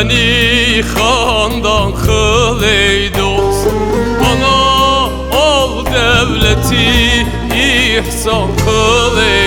Beni xandan kıl ey dost. Bana al devleti ihsan kıl ey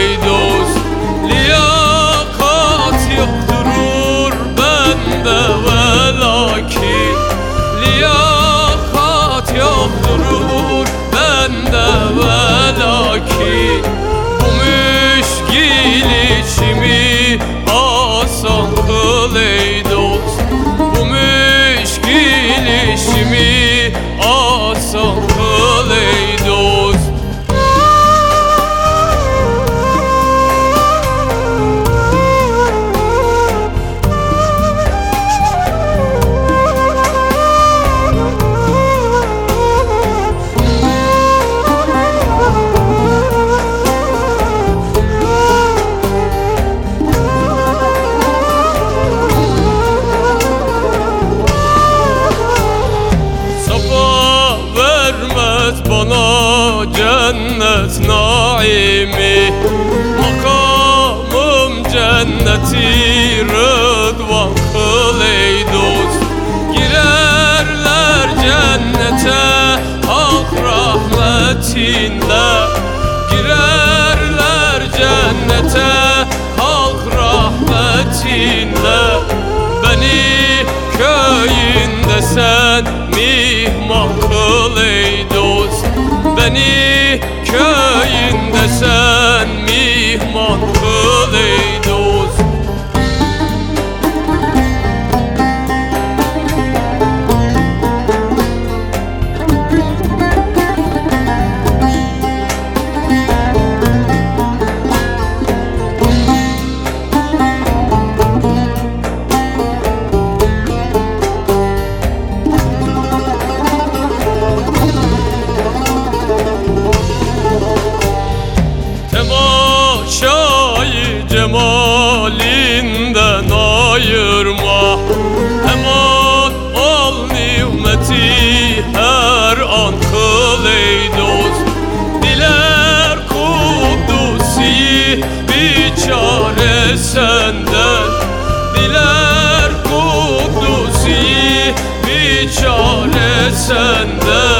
cennet naimi Makamım cenneti rıdvan kıl ey dost. Girerler cennete hak rahmetinle Girerler cennete hak rahmetinle Beni köyünde sen mihman kıl ey dost. Beni köyünde sen mihman çare senden. Diler kudusi bir çare senden